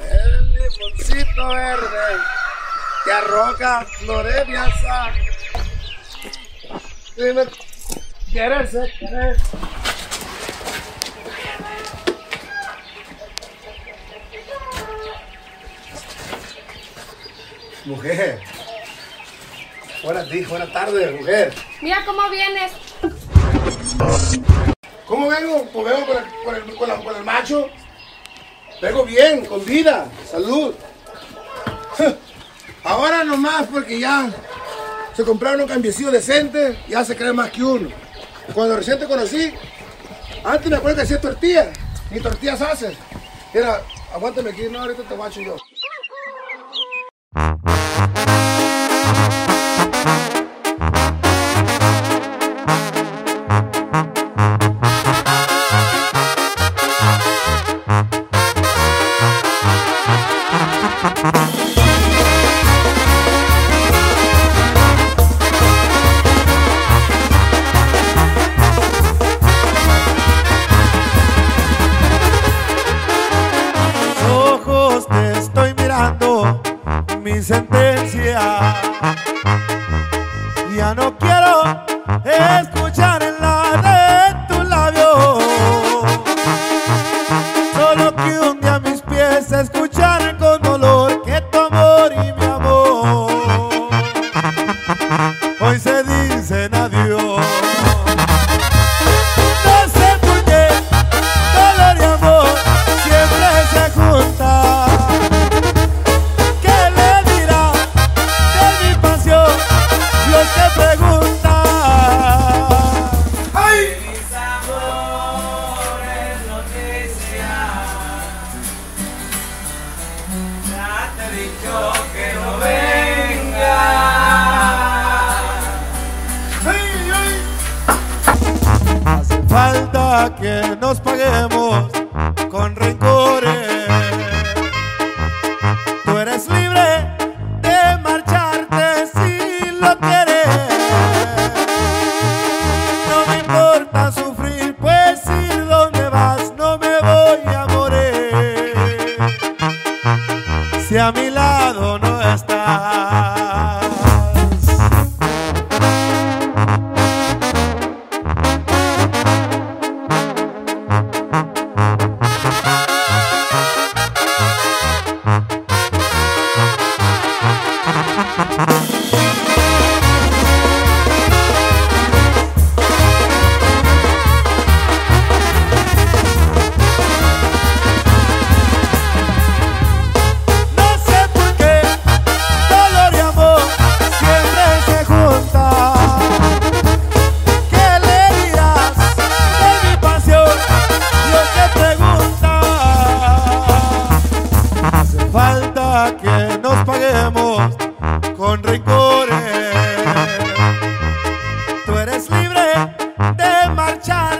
El limoncito verde que arroja flores de azar. Dime, ¿quieres eh? ser? Mujer. Buenas, buenas tardes, mujer. Mira cómo vienes. ¿Cómo vengo? Pues vengo con con el, con el, con el macho. Vengo bien, con vida, salud. Ahora nomás porque ya se compraron un cambiecillo decente, ya se cree más que uno. Cuando recién te conocí, antes me acuerdo que hacía tortillas, ni tortillas haces. Mira, aguántame aquí, no, ahorita te macho yo. Que nos paguemos con rencores. Tú eres libre de marcharte si lo quieres. No me importa sufrir, pues ir donde vas no me voy a morir. Si a mi lado no estás. nos paguemos con rencores. Tú eres libre de marchar.